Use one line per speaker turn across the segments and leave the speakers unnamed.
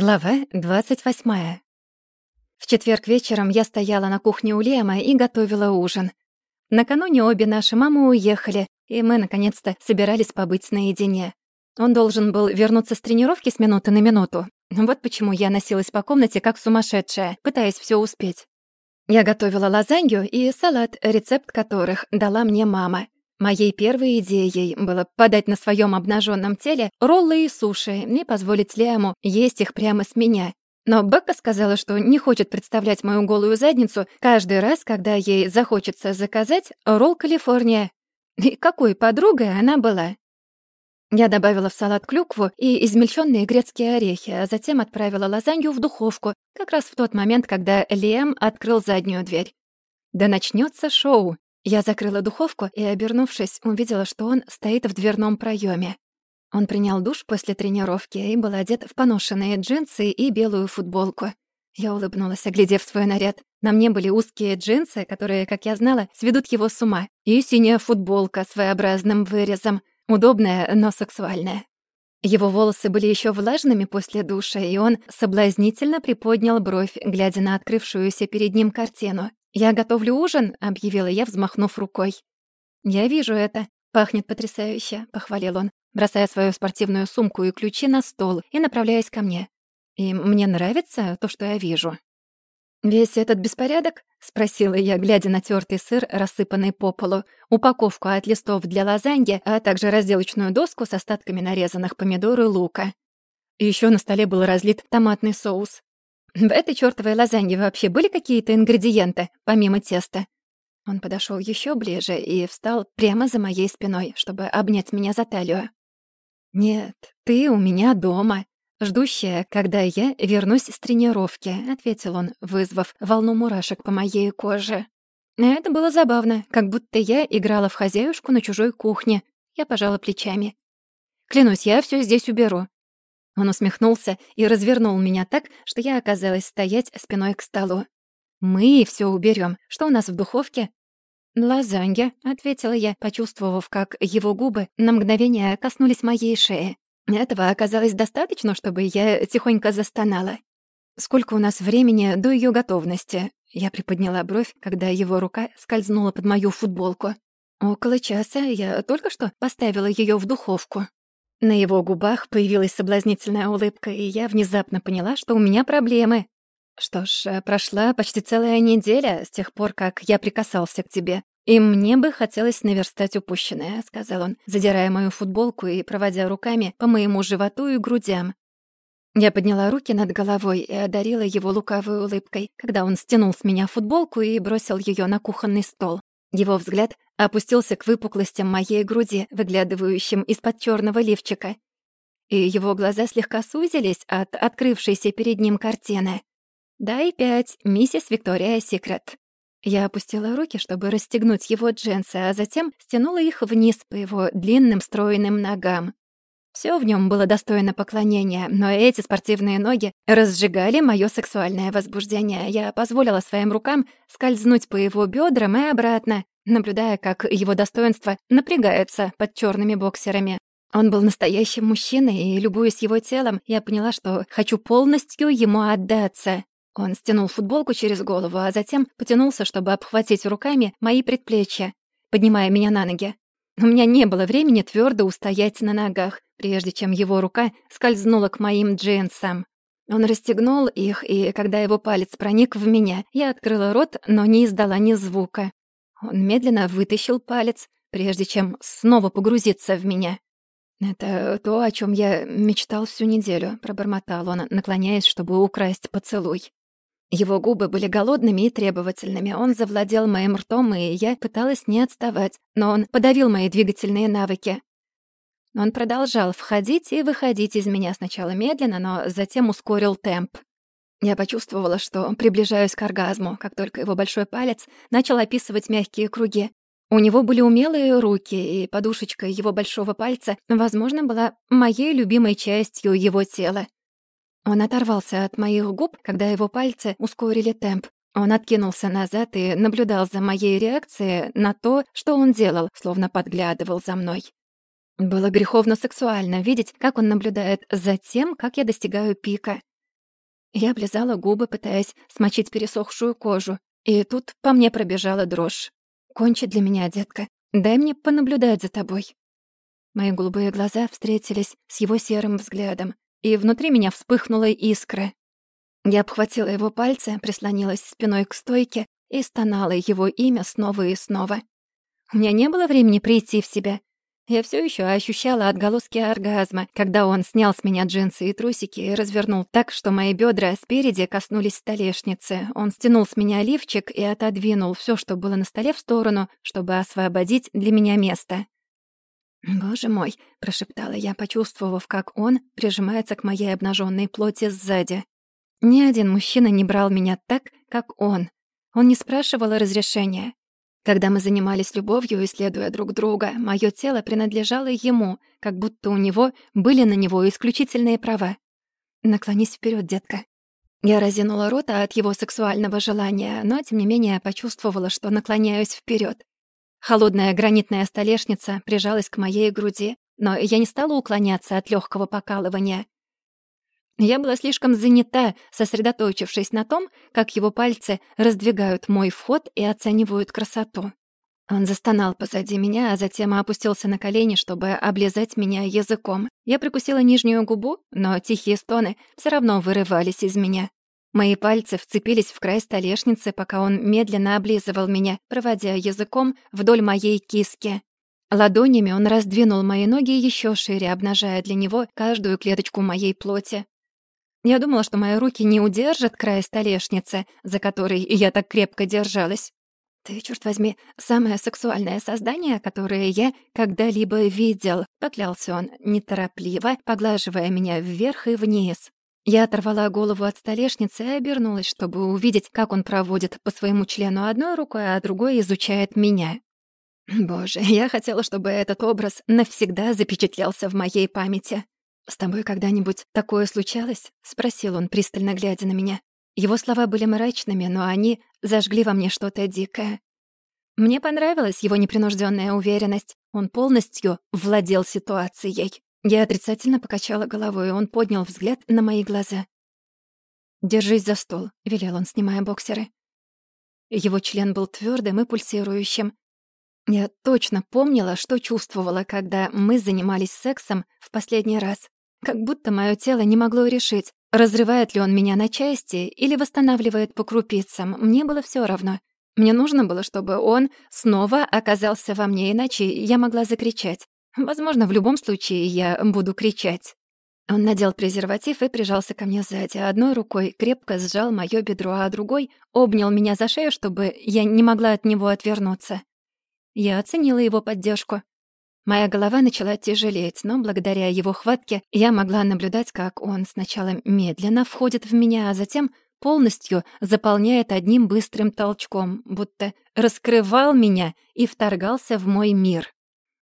Глава 28. В четверг вечером я стояла на кухне у Лема и готовила ужин. Накануне обе наши мамы уехали, и мы, наконец-то, собирались побыть наедине. Он должен был вернуться с тренировки с минуты на минуту. Вот почему я носилась по комнате как сумасшедшая, пытаясь все успеть. Я готовила лазанью и салат, рецепт которых дала мне мама. Моей первой идеей было подать на своем обнаженном теле роллы и суши и позволить Лиаму есть их прямо с меня. Но Бекка сказала, что не хочет представлять мою голую задницу каждый раз, когда ей захочется заказать ролл Калифорния. И какой подругой она была. Я добавила в салат клюкву и измельченные грецкие орехи, а затем отправила лазанью в духовку, как раз в тот момент, когда Лиам открыл заднюю дверь. Да начнется шоу. Я закрыла духовку и, обернувшись, увидела, что он стоит в дверном проеме. Он принял душ после тренировки и был одет в поношенные джинсы и белую футболку. Я улыбнулась, оглядев свой наряд. На мне были узкие джинсы, которые, как я знала, сведут его с ума, и синяя футболка с своеобразным вырезом, удобная, но сексуальная. Его волосы были еще влажными после душа, и он соблазнительно приподнял бровь, глядя на открывшуюся перед ним картину. «Я готовлю ужин», — объявила я, взмахнув рукой. «Я вижу это. Пахнет потрясающе», — похвалил он, бросая свою спортивную сумку и ключи на стол и направляясь ко мне. «И мне нравится то, что я вижу». «Весь этот беспорядок?» — спросила я, глядя на тертый сыр, рассыпанный по полу, упаковку от листов для лазаньи, а также разделочную доску с остатками нарезанных помидор и лука. И ещё на столе был разлит томатный соус. В этой чёртовой лазанье вообще были какие-то ингредиенты, помимо теста? Он подошёл ещё ближе и встал прямо за моей спиной, чтобы обнять меня за талию. «Нет, ты у меня дома, ждущая, когда я вернусь с тренировки», — ответил он, вызвав волну мурашек по моей коже. Это было забавно, как будто я играла в хозяюшку на чужой кухне. Я пожала плечами. «Клянусь, я всё здесь уберу. Он усмехнулся и развернул меня так, что я оказалась стоять спиной к столу. «Мы все уберем. Что у нас в духовке?» «Лазанья», — ответила я, почувствовав, как его губы на мгновение коснулись моей шеи. Этого оказалось достаточно, чтобы я тихонько застонала. «Сколько у нас времени до ее готовности?» Я приподняла бровь, когда его рука скользнула под мою футболку. «Около часа. Я только что поставила ее в духовку». На его губах появилась соблазнительная улыбка, и я внезапно поняла, что у меня проблемы. Что ж, э, прошла почти целая неделя с тех пор, как я прикасался к тебе. И мне бы хотелось наверстать упущенное, сказал он, задирая мою футболку и проводя руками по моему животу и грудям. Я подняла руки над головой и одарила его лукавой улыбкой, когда он стянул с меня футболку и бросил ее на кухонный стол. Его взгляд опустился к выпуклостям моей груди, выглядывающим из-под черного лифчика. И его глаза слегка сузились от открывшейся перед ним картины. «Дай пять, миссис Виктория Секрет». Я опустила руки, чтобы расстегнуть его джинсы, а затем стянула их вниз по его длинным стройным ногам. Все в нем было достойно поклонения, но эти спортивные ноги разжигали мое сексуальное возбуждение. Я позволила своим рукам скользнуть по его бедрам и обратно, наблюдая, как его достоинство напрягается под черными боксерами. Он был настоящим мужчиной, и, любуясь его телом, я поняла, что хочу полностью ему отдаться. Он стянул футболку через голову, а затем потянулся, чтобы обхватить руками мои предплечья, поднимая меня на ноги. У меня не было времени твердо устоять на ногах, прежде чем его рука скользнула к моим джинсам. Он расстегнул их, и когда его палец проник в меня, я открыла рот, но не издала ни звука. Он медленно вытащил палец, прежде чем снова погрузиться в меня. «Это то, о чем я мечтал всю неделю», — пробормотал он, наклоняясь, чтобы украсть поцелуй. Его губы были голодными и требовательными. Он завладел моим ртом, и я пыталась не отставать, но он подавил мои двигательные навыки. Он продолжал входить и выходить из меня сначала медленно, но затем ускорил темп. Я почувствовала, что приближаюсь к оргазму, как только его большой палец начал описывать мягкие круги. У него были умелые руки, и подушечка его большого пальца, возможно, была моей любимой частью его тела. Он оторвался от моих губ, когда его пальцы ускорили темп. Он откинулся назад и наблюдал за моей реакцией на то, что он делал, словно подглядывал за мной. Было греховно сексуально видеть, как он наблюдает за тем, как я достигаю пика. Я облизала губы, пытаясь смочить пересохшую кожу, и тут по мне пробежала дрожь. «Кончи для меня, детка. Дай мне понаблюдать за тобой». Мои голубые глаза встретились с его серым взглядом, и внутри меня вспыхнула искра. Я обхватила его пальцы, прислонилась спиной к стойке и стонала его имя снова и снова. У меня не было времени прийти в себя. Я все еще ощущала отголоски оргазма, когда он снял с меня джинсы и трусики и развернул так, что мои бедра спереди коснулись столешницы. Он стянул с меня лифчик и отодвинул все, что было на столе, в сторону, чтобы освободить для меня место. «Боже мой!» — прошептала я, почувствовав, как он прижимается к моей обнаженной плоти сзади. Ни один мужчина не брал меня так, как он. Он не спрашивал разрешения. Когда мы занимались любовью, исследуя друг друга, мое тело принадлежало ему, как будто у него были на него исключительные права. «Наклонись вперед, детка». Я разинула рот от его сексуального желания, но, тем не менее, почувствовала, что наклоняюсь вперед. Холодная гранитная столешница прижалась к моей груди, но я не стала уклоняться от легкого покалывания. Я была слишком занята, сосредоточившись на том, как его пальцы раздвигают мой вход и оценивают красоту. Он застонал позади меня, а затем опустился на колени, чтобы облизать меня языком. Я прикусила нижнюю губу, но тихие стоны все равно вырывались из меня. Мои пальцы вцепились в край столешницы, пока он медленно облизывал меня, проводя языком вдоль моей киски. Ладонями он раздвинул мои ноги еще шире, обнажая для него каждую клеточку моей плоти. Я думала, что мои руки не удержат край столешницы, за которой я так крепко держалась. «Ты, черт возьми, самое сексуальное создание, которое я когда-либо видел», — поклялся он, неторопливо, поглаживая меня вверх и вниз. Я оторвала голову от столешницы и обернулась, чтобы увидеть, как он проводит по своему члену одной рукой, а другой изучает меня. Боже, я хотела, чтобы этот образ навсегда запечатлелся в моей памяти. «С тобой когда-нибудь такое случалось?» — спросил он, пристально глядя на меня. Его слова были мрачными, но они зажгли во мне что-то дикое. Мне понравилась его непринужденная уверенность. Он полностью владел ситуацией. Я отрицательно покачала головой, и он поднял взгляд на мои глаза. «Держись за стол», — велел он, снимая боксеры. Его член был твердым и пульсирующим. Я точно помнила, что чувствовала, когда мы занимались сексом в последний раз. Как будто мое тело не могло решить, разрывает ли он меня на части или восстанавливает по крупицам. Мне было все равно. Мне нужно было, чтобы он снова оказался во мне, иначе я могла закричать. Возможно, в любом случае я буду кричать. Он надел презерватив и прижался ко мне сзади. Одной рукой крепко сжал моё бедро, а другой обнял меня за шею, чтобы я не могла от него отвернуться. Я оценила его поддержку. Моя голова начала тяжелеть, но благодаря его хватке я могла наблюдать, как он сначала медленно входит в меня, а затем полностью заполняет одним быстрым толчком, будто раскрывал меня и вторгался в мой мир.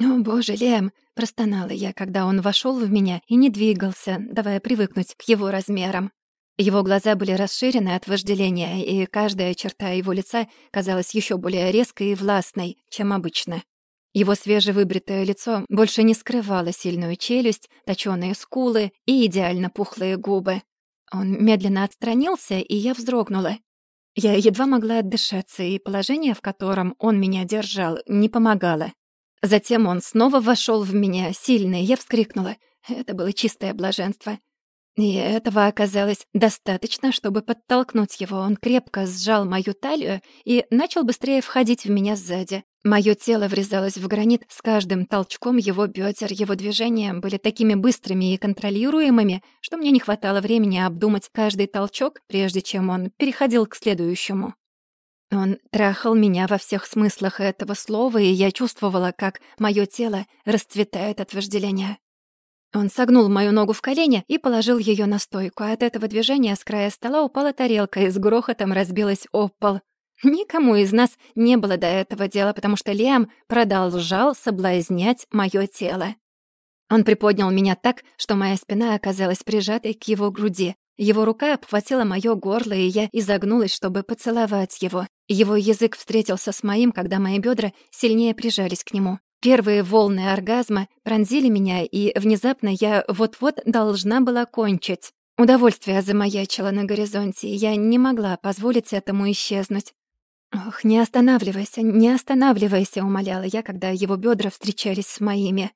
«О, боже, Лем!» — простонала я, когда он вошел в меня и не двигался, давая привыкнуть к его размерам. Его глаза были расширены от вожделения, и каждая черта его лица казалась еще более резкой и властной, чем обычно. Его свежевыбритое лицо больше не скрывало сильную челюсть, точёные скулы и идеально пухлые губы. Он медленно отстранился, и я вздрогнула. Я едва могла отдышаться, и положение, в котором он меня держал, не помогало. Затем он снова вошёл в меня, сильно, и я вскрикнула. Это было чистое блаженство. И этого оказалось достаточно, чтобы подтолкнуть его. Он крепко сжал мою талию и начал быстрее входить в меня сзади. Моё тело врезалось в гранит с каждым толчком его бедер. Его движения были такими быстрыми и контролируемыми, что мне не хватало времени обдумать каждый толчок, прежде чем он переходил к следующему. Он трахал меня во всех смыслах этого слова, и я чувствовала, как моё тело расцветает от вожделения. Он согнул мою ногу в колени и положил ее на стойку. От этого движения с края стола упала тарелка и с грохотом разбилась об пол. Никому из нас не было до этого дела, потому что Лиам продолжал соблазнять мое тело. Он приподнял меня так, что моя спина оказалась прижатой к его груди. Его рука обхватила моё горло, и я изогнулась, чтобы поцеловать его. Его язык встретился с моим, когда мои бедра сильнее прижались к нему. Первые волны оргазма пронзили меня, и внезапно я вот-вот должна была кончить. Удовольствие замаячило на горизонте, и я не могла позволить этому исчезнуть. «Ох, не останавливайся, не останавливайся», — умоляла я, когда его бедра встречались с моими.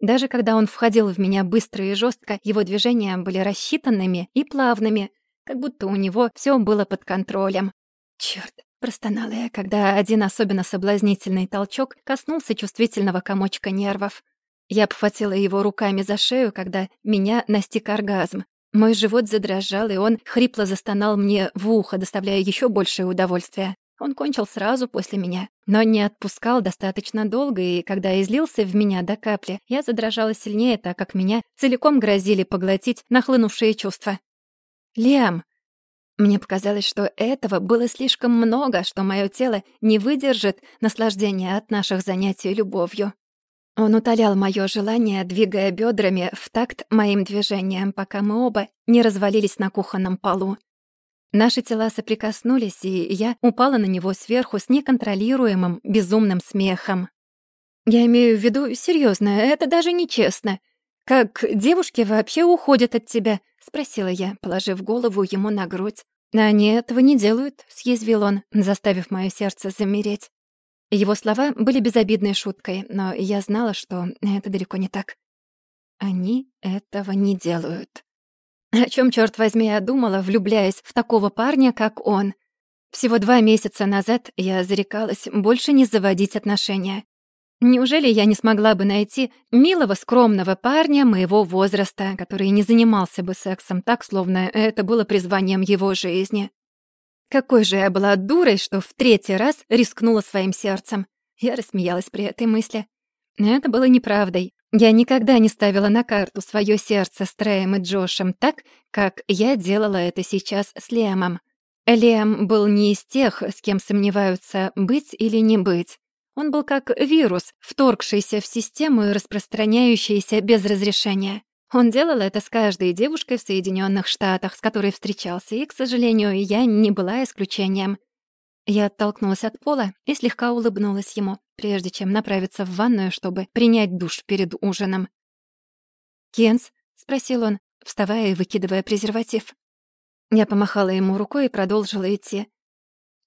Даже когда он входил в меня быстро и жестко, его движения были рассчитанными и плавными, как будто у него все было под контролем. Черт, простонала я, когда один особенно соблазнительный толчок коснулся чувствительного комочка нервов. Я обхватила его руками за шею, когда меня настиг оргазм. Мой живот задрожал, и он хрипло застонал мне в ухо, доставляя еще большее удовольствие. Он кончил сразу после меня, но не отпускал достаточно долго, и когда излился в меня до капли, я задрожала сильнее, так как меня целиком грозили поглотить нахлынувшие чувства. «Лиам!» Мне показалось, что этого было слишком много, что мое тело не выдержит наслаждения от наших занятий любовью. Он утолял моё желание, двигая бёдрами в такт моим движениям, пока мы оба не развалились на кухонном полу. Наши тела соприкоснулись, и я упала на него сверху с неконтролируемым безумным смехом. Я имею в виду серьёзно, это даже нечестно. Как девушки вообще уходят от тебя? спросила я, положив голову ему на грудь. «Они этого не делают», — съязвил он, заставив моё сердце замереть. Его слова были безобидной шуткой, но я знала, что это далеко не так. Они этого не делают. О чем, черт возьми, я думала, влюбляясь в такого парня, как он. Всего два месяца назад я зарекалась больше не заводить отношения. Неужели я не смогла бы найти милого, скромного парня моего возраста, который не занимался бы сексом так, словно это было призванием его жизни? Какой же я была дурой, что в третий раз рискнула своим сердцем. Я рассмеялась при этой мысли. Это было неправдой. Я никогда не ставила на карту свое сердце с Трэем и Джошем так, как я делала это сейчас с Лемом. Лем был не из тех, с кем сомневаются, быть или не быть. Он был как вирус, вторгшийся в систему и распространяющийся без разрешения. Он делал это с каждой девушкой в Соединенных Штатах, с которой встречался, и, к сожалению, я не была исключением. Я оттолкнулась от пола и слегка улыбнулась ему, прежде чем направиться в ванную, чтобы принять душ перед ужином. «Кенс?» — спросил он, вставая и выкидывая презерватив. Я помахала ему рукой и продолжила идти.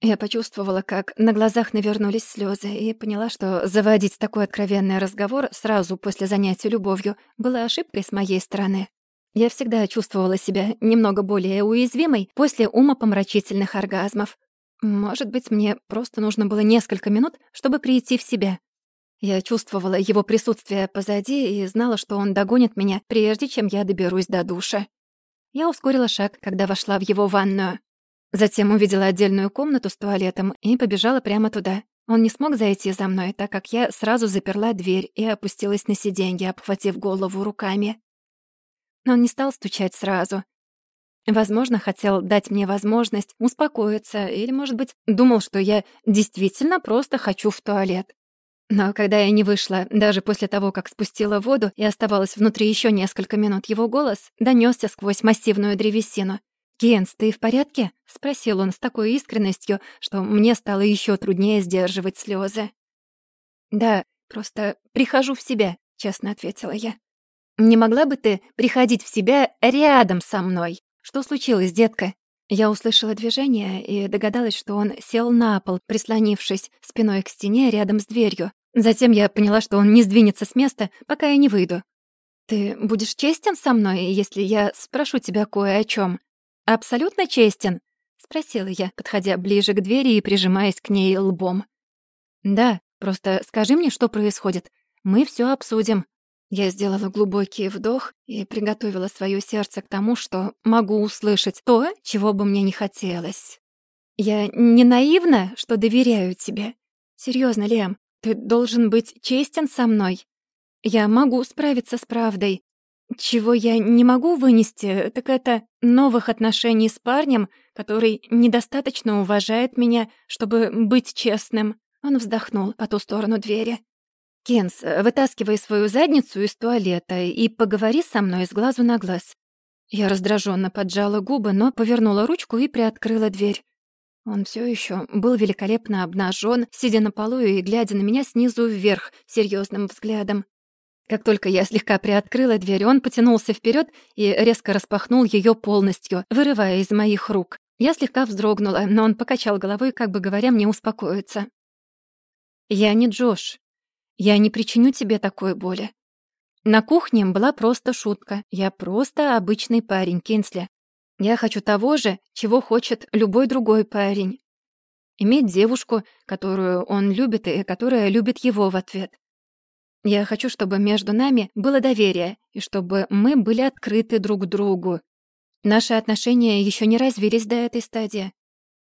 Я почувствовала, как на глазах навернулись слезы, и поняла, что заводить такой откровенный разговор сразу после занятия любовью было ошибкой с моей стороны. Я всегда чувствовала себя немного более уязвимой после умопомрачительных оргазмов. Может быть, мне просто нужно было несколько минут, чтобы прийти в себя. Я чувствовала его присутствие позади и знала, что он догонит меня, прежде чем я доберусь до душа. Я ускорила шаг, когда вошла в его ванную. Затем увидела отдельную комнату с туалетом и побежала прямо туда. Он не смог зайти за мной, так как я сразу заперла дверь и опустилась на сиденье, обхватив голову руками. Но он не стал стучать сразу. Возможно, хотел дать мне возможность успокоиться или, может быть, думал, что я действительно просто хочу в туалет. Но когда я не вышла, даже после того, как спустила воду и оставалась внутри еще несколько минут, его голос донесся сквозь массивную древесину. «Генс, ты в порядке?» — спросил он с такой искренностью, что мне стало еще труднее сдерживать слезы. «Да, просто прихожу в себя», — честно ответила я. «Не могла бы ты приходить в себя рядом со мной? Что случилось, детка?» Я услышала движение и догадалась, что он сел на пол, прислонившись спиной к стене рядом с дверью. Затем я поняла, что он не сдвинется с места, пока я не выйду. «Ты будешь честен со мной, если я спрошу тебя кое о чем? «Абсолютно честен?» — спросила я, подходя ближе к двери и прижимаясь к ней лбом. «Да, просто скажи мне, что происходит. Мы все обсудим». Я сделала глубокий вдох и приготовила свое сердце к тому, что могу услышать то, чего бы мне не хотелось. «Я не наивна, что доверяю тебе. Серьезно, Лем, ты должен быть честен со мной. Я могу справиться с правдой, чего я не могу вынести, так это новых отношений с парнем, который недостаточно уважает меня, чтобы быть честным. Он вздохнул по ту сторону двери. «Кенс, вытаскивай свою задницу из туалета и поговори со мной с глазу на глаз». Я раздраженно поджала губы, но повернула ручку и приоткрыла дверь. Он все еще был великолепно обнажен, сидя на полу и глядя на меня снизу вверх серьезным взглядом. Как только я слегка приоткрыла дверь, он потянулся вперед и резко распахнул ее полностью, вырывая из моих рук. Я слегка вздрогнула, но он покачал головой, как бы говоря мне успокоиться. «Я не Джош. Я не причиню тебе такой боли. На кухне была просто шутка. Я просто обычный парень, Кинсли. Я хочу того же, чего хочет любой другой парень. Иметь девушку, которую он любит и которая любит его в ответ. Я хочу, чтобы между нами было доверие и чтобы мы были открыты друг другу. Наши отношения еще не развились до этой стадии.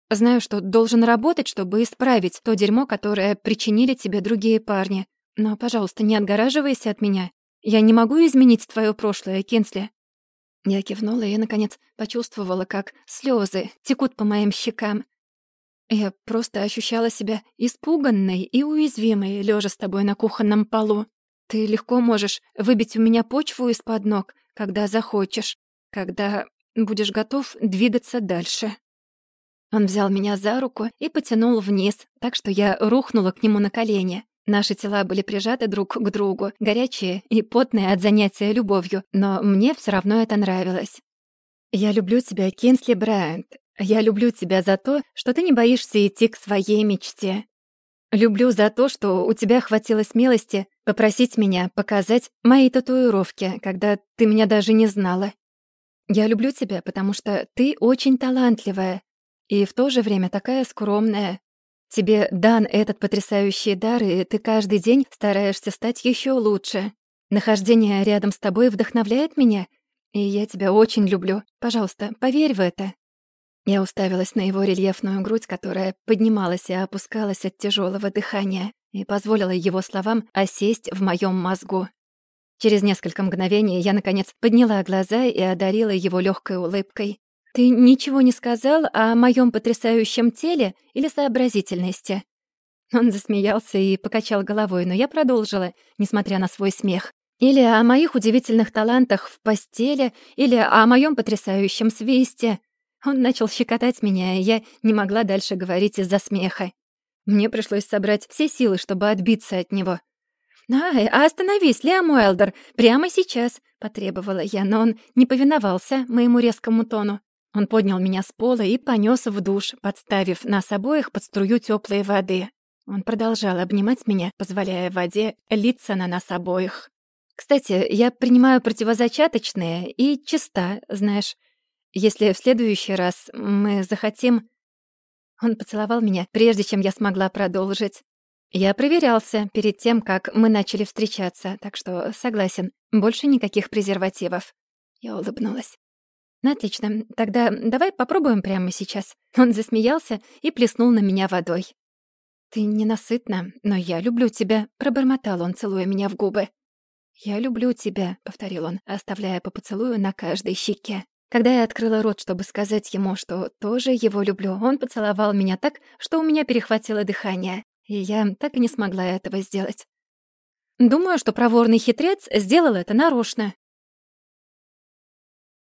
Знаю, что должен работать, чтобы исправить то дерьмо, которое причинили тебе другие парни. Но, пожалуйста, не отгораживайся от меня. Я не могу изменить твое прошлое, Кинсли. Я кивнула и, наконец, почувствовала, как слезы текут по моим щекам. Я просто ощущала себя испуганной и уязвимой, лежа с тобой на кухонном полу. Ты легко можешь выбить у меня почву из-под ног, когда захочешь, когда будешь готов двигаться дальше. Он взял меня за руку и потянул вниз, так что я рухнула к нему на колени. Наши тела были прижаты друг к другу, горячие и потные от занятия любовью, но мне все равно это нравилось. «Я люблю тебя, Кинсли Брайант. Я люблю тебя за то, что ты не боишься идти к своей мечте. Люблю за то, что у тебя хватило смелости попросить меня показать мои татуировки, когда ты меня даже не знала. Я люблю тебя, потому что ты очень талантливая и в то же время такая скромная. Тебе дан этот потрясающий дар, и ты каждый день стараешься стать еще лучше. Нахождение рядом с тобой вдохновляет меня, и я тебя очень люблю. Пожалуйста, поверь в это. Я уставилась на его рельефную грудь, которая поднималась и опускалась от тяжелого дыхания, и позволила его словам осесть в моем мозгу. Через несколько мгновений я, наконец, подняла глаза и одарила его легкой улыбкой. «Ты ничего не сказал о моем потрясающем теле или сообразительности?» Он засмеялся и покачал головой, но я продолжила, несмотря на свой смех. «Или о моих удивительных талантах в постели, или о моем потрясающем свисте. Он начал щекотать меня, и я не могла дальше говорить из-за смеха. Мне пришлось собрать все силы, чтобы отбиться от него. «Ай, остановись, Лиам Уэлдер, прямо сейчас!» — потребовала я, но он не повиновался моему резкому тону. Он поднял меня с пола и понёс в душ, подставив нас обоих под струю тёплой воды. Он продолжал обнимать меня, позволяя воде литься на нас обоих. «Кстати, я принимаю противозачаточные и чиста, знаешь. Если в следующий раз мы захотим...» Он поцеловал меня, прежде чем я смогла продолжить. Я проверялся перед тем, как мы начали встречаться, так что согласен, больше никаких презервативов. Я улыбнулась. «Ну, отлично. Тогда давай попробуем прямо сейчас». Он засмеялся и плеснул на меня водой. «Ты ненасытна, но я люблю тебя», — пробормотал он, целуя меня в губы. «Я люблю тебя», — повторил он, оставляя по поцелую на каждой щеке. Когда я открыла рот, чтобы сказать ему, что тоже его люблю, он поцеловал меня так, что у меня перехватило дыхание, и я так и не смогла этого сделать. Думаю, что проворный хитрец сделал это нарочно.